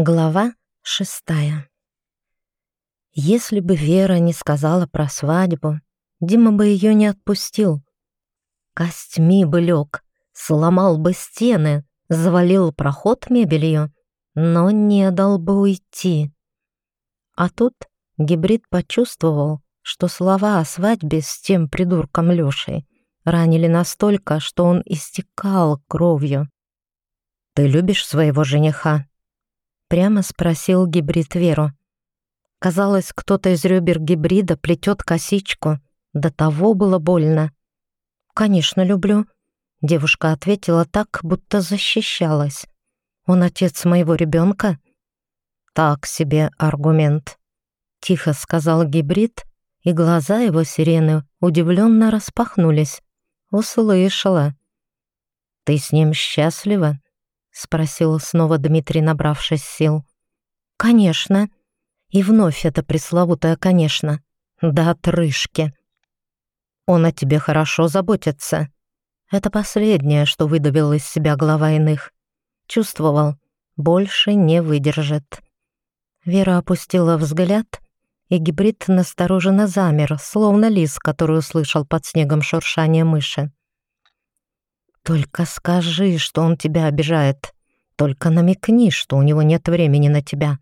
Глава шестая. Если бы Вера не сказала про свадьбу, Дима бы ее не отпустил. Костьми бы лег, сломал бы стены, завалил проход мебелью, но не дал бы уйти. А тут гибрид почувствовал, что слова о свадьбе с тем придурком Лешей ранили настолько, что он истекал кровью. «Ты любишь своего жениха?» Прямо спросил гибрид Веру. Казалось, кто-то из ребер гибрида плетет косичку. До того было больно. «Конечно, люблю», — девушка ответила так, будто защищалась. «Он отец моего ребенка?» «Так себе аргумент», — тихо сказал гибрид, и глаза его сирены удивленно распахнулись. Услышала. «Ты с ним счастлива?» — спросил снова Дмитрий, набравшись сил. «Конечно». И вновь это пресловутое «конечно». Да отрыжки. «Он о тебе хорошо заботится». Это последнее, что выдавил из себя глава иных. Чувствовал, больше не выдержит. Вера опустила взгляд, и гибрид настороженно замер, словно лис, который услышал под снегом шуршание мыши. Только скажи, что он тебя обижает. Только намекни, что у него нет времени на тебя.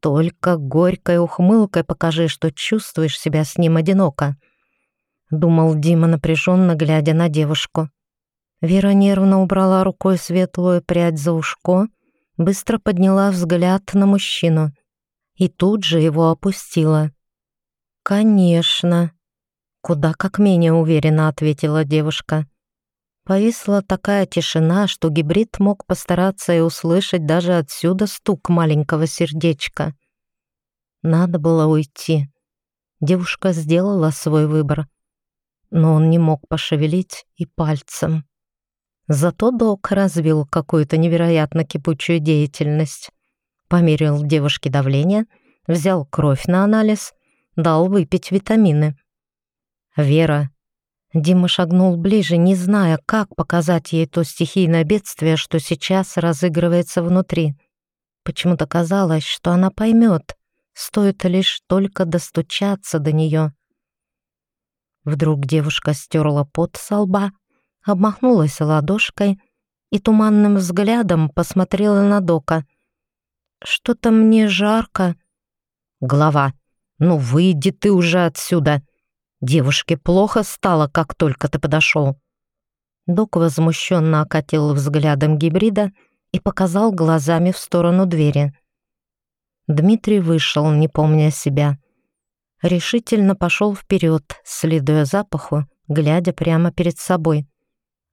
Только горькой ухмылкой покажи, что чувствуешь себя с ним одиноко. Думал Дима, напряженно глядя на девушку. Вера нервно убрала рукой светлую прядь за ушко, быстро подняла взгляд на мужчину и тут же его опустила. «Конечно», — куда как менее уверенно ответила девушка. Повисла такая тишина, что гибрид мог постараться и услышать даже отсюда стук маленького сердечка. Надо было уйти. Девушка сделала свой выбор, но он не мог пошевелить и пальцем. Зато док развил какую-то невероятно кипучую деятельность. Померил девушке давление, взял кровь на анализ, дал выпить витамины. Вера Дима шагнул ближе, не зная, как показать ей то стихийное бедствие, что сейчас разыгрывается внутри. Почему-то казалось, что она поймет, стоит лишь только достучаться до нее. Вдруг девушка стерла пот со лба, обмахнулась ладошкой и туманным взглядом посмотрела на Дока. «Что-то мне жарко». «Глава, ну выйди ты уже отсюда!» Девушке плохо стало, как только ты подошел. Док возмущенно окатил взглядом гибрида и показал глазами в сторону двери. Дмитрий вышел, не помня себя. Решительно пошел вперед, следуя запаху, глядя прямо перед собой.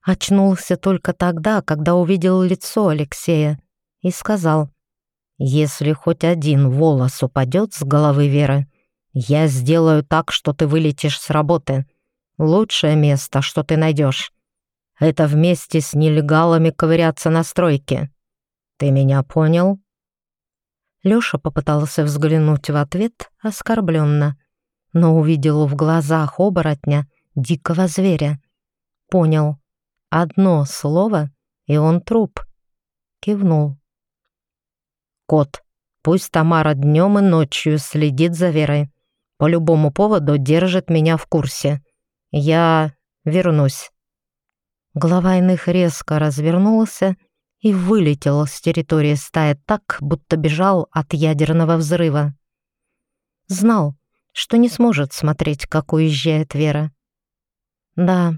Очнулся только тогда, когда увидел лицо Алексея и сказал, «Если хоть один волос упадет с головы Веры, я сделаю так, что ты вылетишь с работы. Лучшее место, что ты найдешь. Это вместе с нелегалами ковыряться на стройке. Ты меня понял?» Лёша попытался взглянуть в ответ оскорбленно, но увидел в глазах оборотня дикого зверя. Понял. Одно слово, и он труп. Кивнул. «Кот, пусть Тамара днем и ночью следит за Верой по любому поводу держит меня в курсе. Я вернусь». Глава иных резко развернулся и вылетел с территории стаи так, будто бежал от ядерного взрыва. Знал, что не сможет смотреть, как уезжает Вера. Да,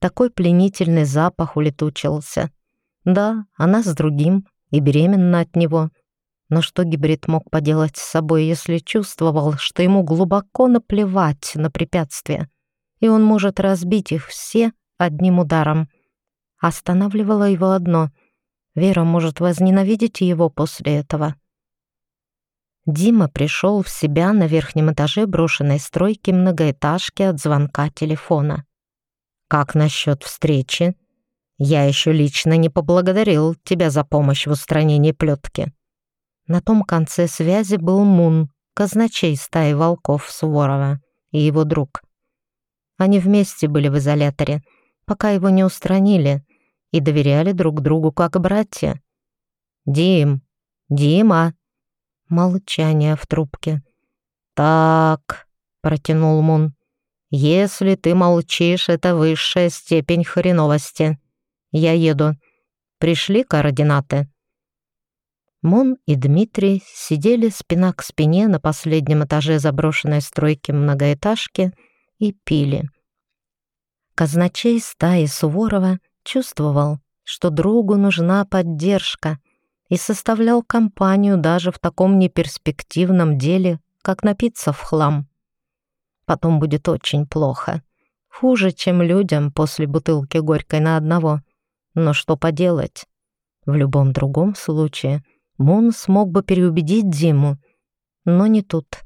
такой пленительный запах улетучился. Да, она с другим и беременна от него. Но что гибрид мог поделать с собой, если чувствовал, что ему глубоко наплевать на препятствия, и он может разбить их все одним ударом? Останавливало его одно — Вера может возненавидеть его после этого. Дима пришел в себя на верхнем этаже брошенной стройки многоэтажки от звонка телефона. «Как насчет встречи? Я еще лично не поблагодарил тебя за помощь в устранении плетки». На том конце связи был Мун, казначей стаи волков Суворова и его друг. Они вместе были в изоляторе, пока его не устранили, и доверяли друг другу как братья. «Дим, «Дима!» Молчание в трубке. «Так», — протянул Мун, — «если ты молчишь, это высшая степень хреновости. Я еду. Пришли координаты?» Мун и Дмитрий сидели спина к спине на последнем этаже заброшенной стройки многоэтажки и пили. Казначей стаи Суворова чувствовал, что другу нужна поддержка и составлял компанию даже в таком неперспективном деле, как напиться в хлам. Потом будет очень плохо. Хуже, чем людям после бутылки горькой на одного. Но что поделать? В любом другом случае Мун смог бы переубедить Диму, но не тут.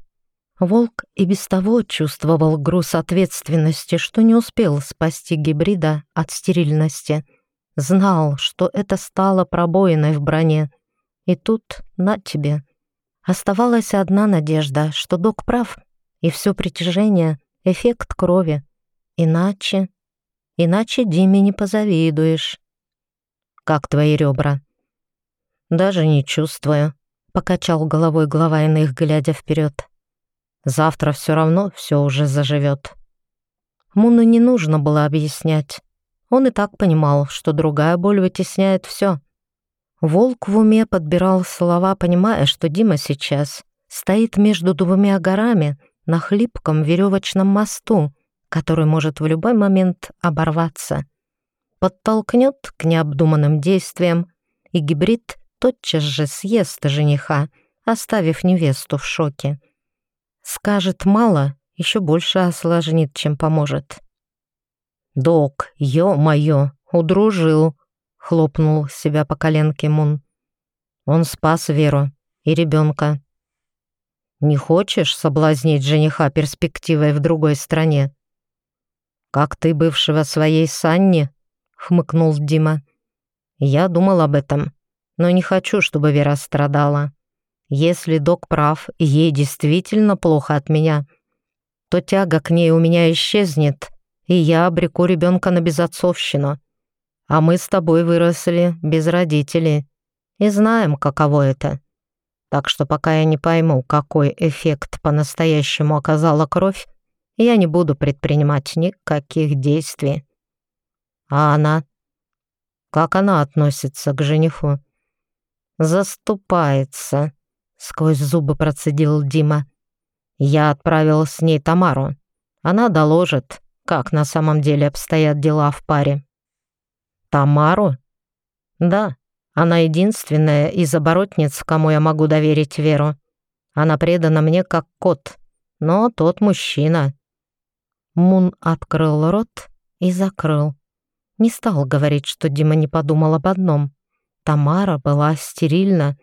Волк и без того чувствовал груз ответственности, что не успел спасти гибрида от стерильности. Знал, что это стало пробоиной в броне. И тут, на тебе. Оставалась одна надежда, что док прав, и все притяжение — эффект крови. Иначе... Иначе Диме не позавидуешь. «Как твои ребра?» «Даже не чувствую», — покачал головой глава иных, глядя вперед. «Завтра все равно все уже заживет». Муну не нужно было объяснять. Он и так понимал, что другая боль вытесняет все. Волк в уме подбирал слова, понимая, что Дима сейчас стоит между двумя горами на хлипком веревочном мосту, который может в любой момент оборваться. Подтолкнет к необдуманным действиям, и гибрид тотчас же съест жениха, оставив невесту в шоке. Скажет мало, еще больше осложнит, чем поможет. «Док, ё-моё, удружил!» — хлопнул себя по коленке Мун. «Он спас Веру и ребенка. Не хочешь соблазнить жениха перспективой в другой стране?» «Как ты бывшего своей Санни?» — хмыкнул Дима. «Я думал об этом, но не хочу, чтобы Вера страдала. Если док прав, ей действительно плохо от меня, то тяга к ней у меня исчезнет, и я обреку ребенка на безотцовщину. А мы с тобой выросли без родителей и знаем, каково это. Так что пока я не пойму, какой эффект по-настоящему оказала кровь, я не буду предпринимать никаких действий. А она? Как она относится к жениху? «Заступается», — сквозь зубы процедил Дима. «Я отправил с ней Тамару. Она доложит, как на самом деле обстоят дела в паре». «Тамару?» «Да, она единственная из оборотниц, кому я могу доверить Веру. Она предана мне как кот, но тот мужчина». Мун открыл рот и закрыл. Не стал говорить, что Дима не подумал об одном. Тамара была стерильна,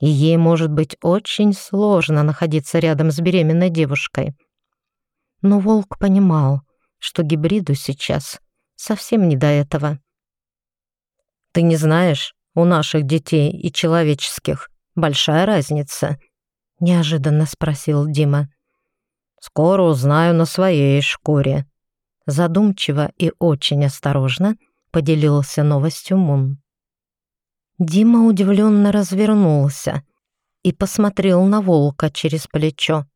и ей может быть очень сложно находиться рядом с беременной девушкой. Но волк понимал, что гибриду сейчас совсем не до этого. «Ты не знаешь, у наших детей и человеческих большая разница?» — неожиданно спросил Дима. «Скоро узнаю на своей шкуре». Задумчиво и очень осторожно поделился новостью Мун. Дима удивленно развернулся и посмотрел на волка через плечо.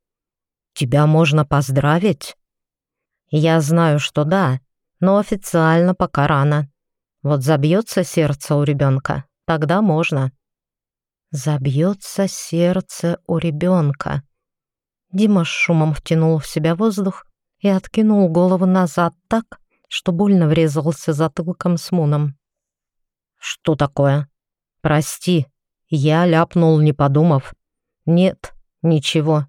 «Тебя можно поздравить?» «Я знаю, что да, но официально пока рано. Вот забьется сердце у ребенка, тогда можно». «Забьется сердце у ребенка». Дима с шумом втянул в себя воздух и откинул голову назад так, что больно врезался затылком с Муном. «Что такое?» «Прости, я ляпнул, не подумав. Нет, ничего.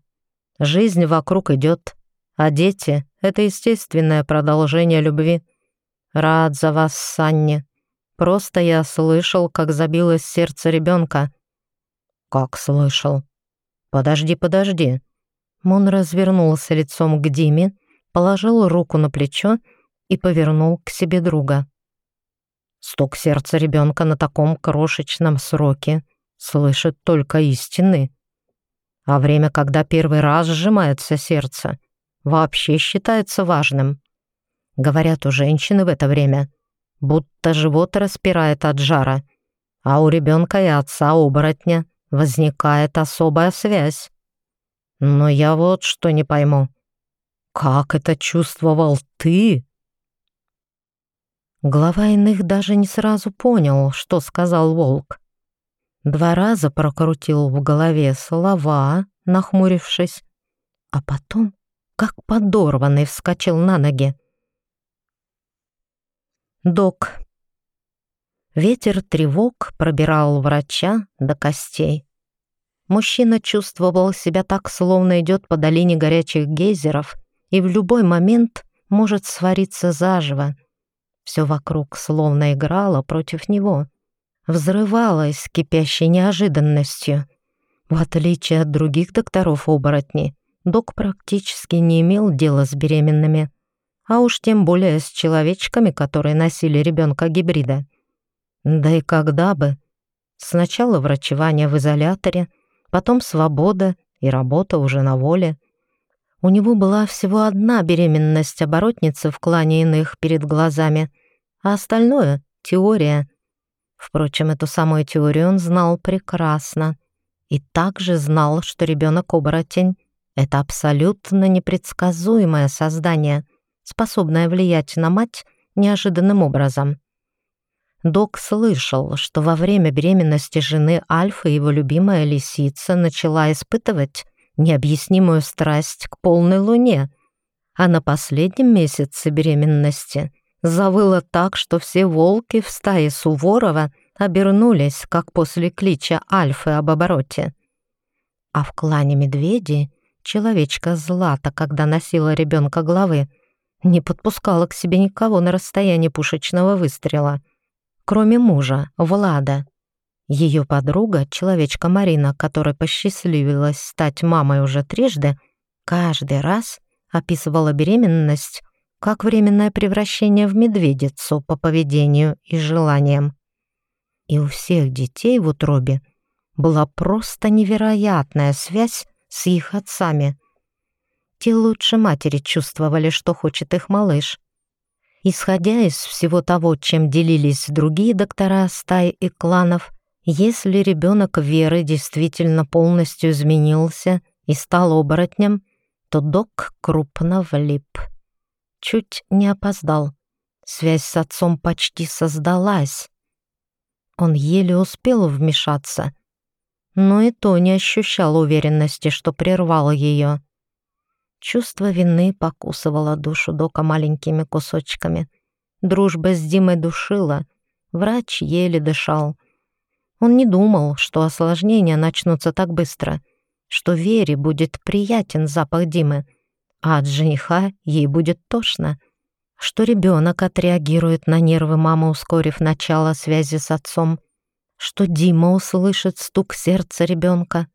Жизнь вокруг идет, а дети — это естественное продолжение любви. Рад за вас, Санни. Просто я слышал, как забилось сердце ребенка». «Как слышал?» «Подожди, подожди». Мун развернулся лицом к Диме, положил руку на плечо и повернул к себе друга. Стук сердца ребенка на таком крошечном сроке слышит только истины. А время, когда первый раз сжимается сердце, вообще считается важным. Говорят у женщины в это время, будто живот распирает от жара, а у ребенка и отца оборотня возникает особая связь. Но я вот что не пойму. Как это чувствовал ты? Глава иных даже не сразу понял, что сказал волк. Два раза прокрутил в голове слова, нахмурившись, а потом, как подорванный, вскочил на ноги. Док. Ветер тревог пробирал врача до костей. Мужчина чувствовал себя так, словно идет по долине горячих гейзеров и в любой момент может свариться заживо. Все вокруг словно играло против него взрывалась кипящей неожиданностью. В отличие от других докторов-оборотней, док практически не имел дела с беременными, а уж тем более с человечками, которые носили ребенка-гибрида. Да и когда бы? Сначала врачевание в изоляторе, потом свобода и работа уже на воле. У него была всего одна беременность оборотницы в клане иных перед глазами, а остальное — теория — Впрочем, эту самую теорию он знал прекрасно. И также знал, что ребенок-оборотень — это абсолютно непредсказуемое создание, способное влиять на мать неожиданным образом. Док слышал, что во время беременности жены Альфа его любимая лисица начала испытывать необъяснимую страсть к полной луне, а на последнем месяце беременности — Завыло так, что все волки в стае Суворова обернулись, как после клича Альфы об обороте. А в клане медведей человечка Злата, когда носила ребенка главы, не подпускала к себе никого на расстоянии пушечного выстрела, кроме мужа, Влада. Ее подруга, человечка Марина, которой посчастливилось стать мамой уже трижды, каждый раз описывала беременность как временное превращение в медведицу по поведению и желаниям. И у всех детей в утробе была просто невероятная связь с их отцами. Те лучше матери чувствовали, что хочет их малыш. Исходя из всего того, чем делились другие доктора стаи и кланов, если ребенок Веры действительно полностью изменился и стал оборотнем, то док крупно влип. Чуть не опоздал. Связь с отцом почти создалась. Он еле успел вмешаться, но и то не ощущал уверенности, что прервал ее. Чувство вины покусывало душу Дока маленькими кусочками. Дружба с Димой душила, врач еле дышал. Он не думал, что осложнения начнутся так быстро, что Вере будет приятен запах Димы — а от жениха ей будет тошно, что ребенок отреагирует на нервы мамы, ускорив начало связи с отцом, что Дима услышит стук сердца ребенка.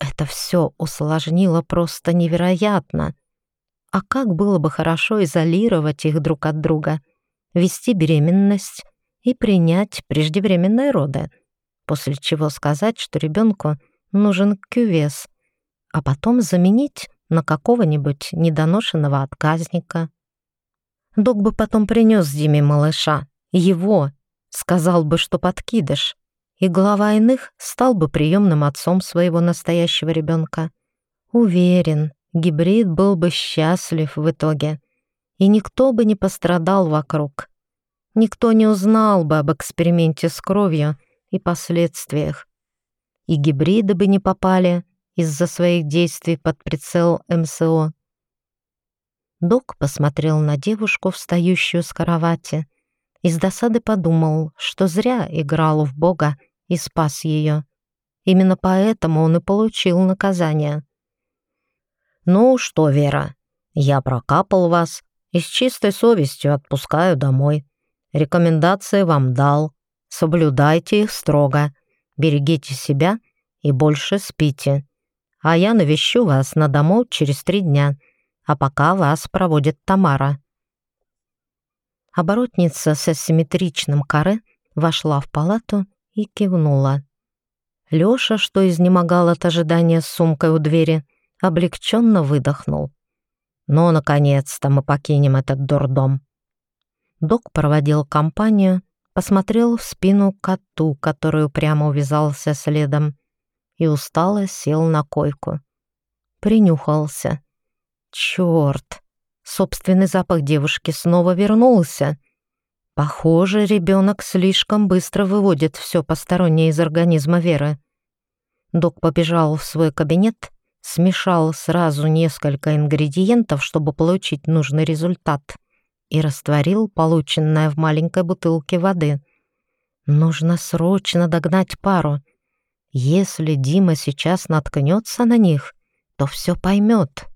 Это все усложнило просто невероятно. А как было бы хорошо изолировать их друг от друга, вести беременность и принять преждевременные роды, после чего сказать, что ребенку нужен кювес, а потом заменить на какого-нибудь недоношенного отказника. Док бы потом принес Диме малыша, его, сказал бы, что подкидыш, и глава иных стал бы приемным отцом своего настоящего ребенка. Уверен, гибрид был бы счастлив в итоге, и никто бы не пострадал вокруг. Никто не узнал бы об эксперименте с кровью и последствиях. И гибриды бы не попали из-за своих действий под прицел МСО. Док посмотрел на девушку, встающую с кровати, и с досады подумал, что зря играл в Бога и спас ее. Именно поэтому он и получил наказание. «Ну что, Вера, я прокапал вас и с чистой совестью отпускаю домой. Рекомендации вам дал. Соблюдайте их строго. Берегите себя и больше спите а я навещу вас на дому через три дня, а пока вас проводит Тамара». Оборотница с асимметричным каре вошла в палату и кивнула. Лёша, что изнемогал от ожидания с сумкой у двери, облегченно выдохнул. «Ну, наконец-то мы покинем этот дурдом». Док проводил компанию, посмотрел в спину коту, который прямо увязался следом, и устало сел на койку. Принюхался. Черт! Собственный запах девушки снова вернулся. Похоже, ребенок слишком быстро выводит все постороннее из организма Веры. Док побежал в свой кабинет, смешал сразу несколько ингредиентов, чтобы получить нужный результат, и растворил полученное в маленькой бутылке воды. Нужно срочно догнать пару. Если Дима сейчас наткнется на них, то все поймет.